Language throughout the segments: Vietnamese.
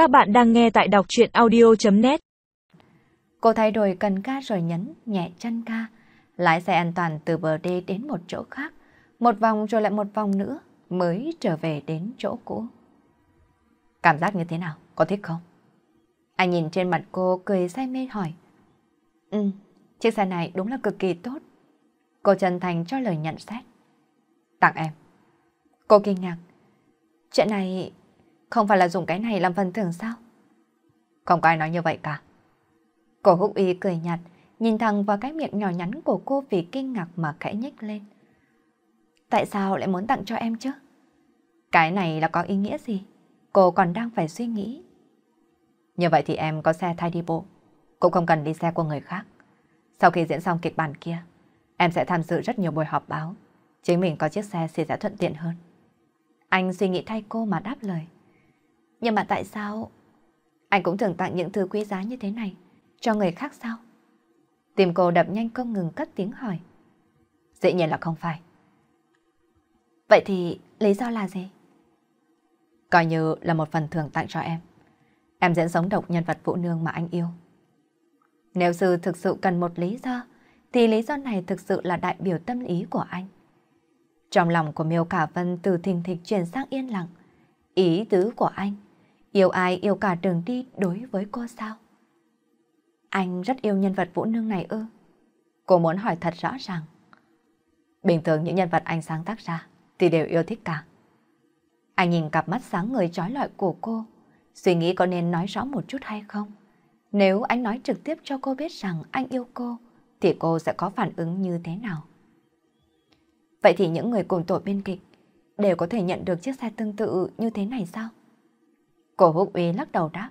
Các bạn đang nghe tại đọc chuyện audio.net Cô thay đổi cần ca rồi nhấn nhẹ chân ca lái xe an toàn từ bờ đê đến một chỗ khác, một vòng rồi lại một vòng nữa mới trở về đến chỗ cũ. Cảm giác như thế nào? Có thích không? Anh nhìn trên mặt cô cười say mê hỏi. Ừ, chiếc xe này đúng là cực kỳ tốt. Cô chân thành cho lời nhận xét. Tặng em. Cô kinh ngạc. Chuyện này không phải là dùng cái này làm phần thưởng sao? Không có ai nói như vậy cả. Cô húc y cười nhạt, nhìn thẳng vào cái miệng nhỏ nhắn của cô vì kinh ngạc mà khẽ nhếch lên. Tại sao lại muốn tặng cho em chứ? Cái này là có ý nghĩa gì? Cô còn đang phải suy nghĩ. Như vậy thì em có xe thay đi bộ, cũng không cần đi xe của người khác. Sau khi diễn xong kịch bản kia, em sẽ tham dự rất nhiều buổi họp báo. Chính mình có chiếc xe thì sẽ thuận tiện hơn. Anh suy nghĩ thay cô mà đáp lời. Nhưng mà tại sao anh cũng thường tặng những thứ quý giá như thế này cho người khác sao? Tìm cô đập nhanh không ngừng cất tiếng hỏi. Dĩ nhiên là không phải. Vậy thì lý do là gì? Coi như là một phần thưởng tặng cho em. Em diễn sống độc nhân vật Vũ Nương mà anh yêu. Nếu sư thực sự cần một lý do, thì lý do này thực sự là đại biểu tâm ý của anh. Trong lòng của Miêu Cả Vân từ thình thịch chuyển sang yên lặng. Ý tứ của anh, yêu ai yêu cả đường đi đối với cô sao? Anh rất yêu nhân vật Vũ Nương này ư? Cô muốn hỏi thật rõ ràng. Bình thường những nhân vật anh sáng tác ra thì đều yêu thích cả. Anh nhìn cặp mắt sáng người trói lọi của cô, suy nghĩ có nên nói rõ một chút hay không? Nếu anh nói trực tiếp cho cô biết rằng anh yêu cô, thì cô sẽ có phản ứng như thế nào? Vậy thì những người cùng tổ biên kịch đều có thể nhận được chiếc xe tương tự như thế này sao? Cô Húc Uy lắc đầu đáp.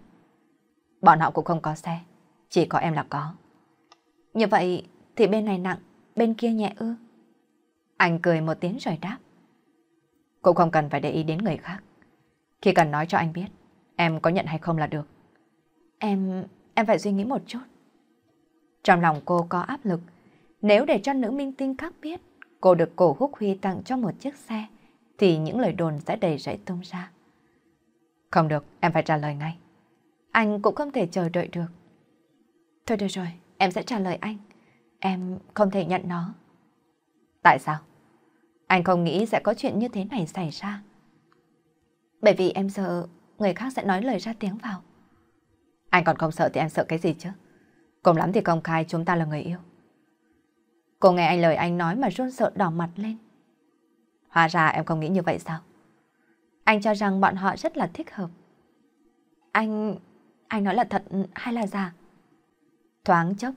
Bọn họ cũng không có xe, chỉ có em là có. Như vậy thì bên này nặng, bên kia nhẹ ư? Anh cười một tiếng rồi đáp. Cũng không cần phải để ý đến người khác. Khi cần nói cho anh biết, em có nhận hay không là được. Em, em phải suy nghĩ một chút. Trong lòng cô có áp lực, nếu để cho nữ minh tinh khác biết cô được cổ húc huy tặng cho một chiếc xe, thì những lời đồn sẽ đầy rẫy tung ra. Không được, em phải trả lời ngay. Anh cũng không thể chờ đợi được. Thôi được rồi, em sẽ trả lời anh. Em không thể nhận nó. Tại sao? Anh không nghĩ sẽ có chuyện như thế này xảy ra. Bởi vì em sợ người khác sẽ nói lời ra tiếng vào. Anh còn không sợ thì em sợ cái gì chứ? Cùng lắm thì công khai chúng ta là người yêu. Cô nghe anh lời anh nói mà run sợ đỏ mặt lên. Hóa ra em không nghĩ như vậy sao? Anh cho rằng bọn họ rất là thích hợp. Anh... anh nói là thật hay là giả? Thoáng chốc,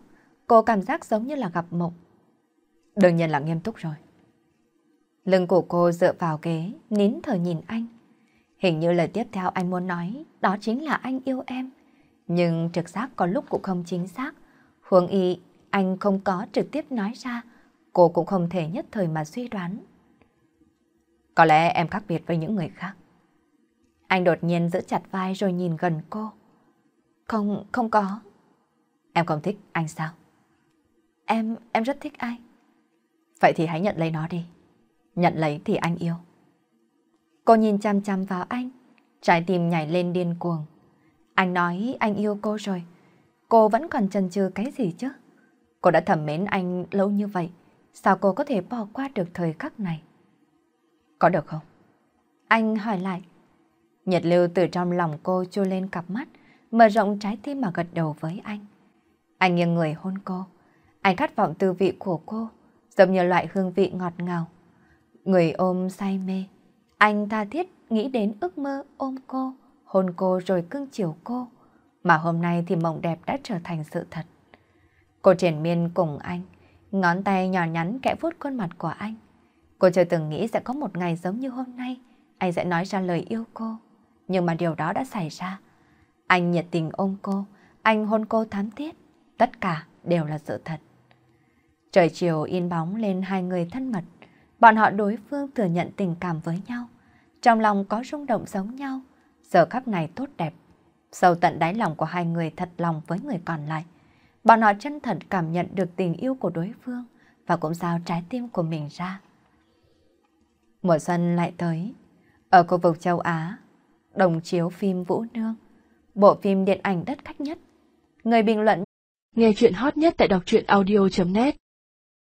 cô cảm giác giống như là gặp mộng. Đương nhiên là nghiêm túc rồi. Lưng của cô dựa vào ghế, nín thở nhìn anh. Hình như lời tiếp theo anh muốn nói, đó chính là anh yêu em. Nhưng trực giác có lúc cũng không chính xác. Huống y, anh không có trực tiếp nói ra, cô cũng không thể nhất thời mà suy đoán. Có lẽ em khác biệt với những người khác. Anh đột nhiên giữ chặt vai rồi nhìn gần cô. Không, không có. Em không thích anh sao? Em, em rất thích anh. Vậy thì hãy nhận lấy nó đi. Nhận lấy thì anh yêu. Cô nhìn chăm chăm vào anh, trái tim nhảy lên điên cuồng. Anh nói anh yêu cô rồi, cô vẫn còn chần chừ cái gì chứ? Cô đã thầm mến anh lâu như vậy, sao cô có thể bỏ qua được thời khắc này? Có được không? Anh hỏi lại. Nhiệt lưu từ trong lòng cô trôi lên cặp mắt, mở rộng trái tim mà gật đầu với anh. Anh nghiêng người hôn cô. Anh khát vọng tư vị của cô, giống như loại hương vị ngọt ngào. Người ôm say mê. Anh tha thiết nghĩ đến ước mơ ôm cô, hôn cô rồi cưng chiều cô. Mà hôm nay thì mộng đẹp đã trở thành sự thật. Cô triển miên cùng anh, ngón tay nhỏ nhắn kẽ vuốt khuôn mặt của anh. Cô chưa từng nghĩ sẽ có một ngày giống như hôm nay, anh sẽ nói ra lời yêu cô. Nhưng mà điều đó đã xảy ra. Anh nhiệt tình ôm cô, anh hôn cô thám thiết. Tất cả đều là sự thật. Trời chiều in bóng lên hai người thân mật. Bọn họ đối phương thừa nhận tình cảm với nhau. Trong lòng có rung động giống nhau. Giờ khắp này tốt đẹp. Sâu tận đáy lòng của hai người thật lòng với người còn lại. Bọn họ chân thật cảm nhận được tình yêu của đối phương và cũng giao trái tim của mình ra. Mùa xuân lại tới. Ở khu vực châu Á, đồng chiếu phim Vũ Nương. Bộ phim điện ảnh đất khách nhất. Người bình luận Nghe chuyện hot nhất tại đọc truyện audio.net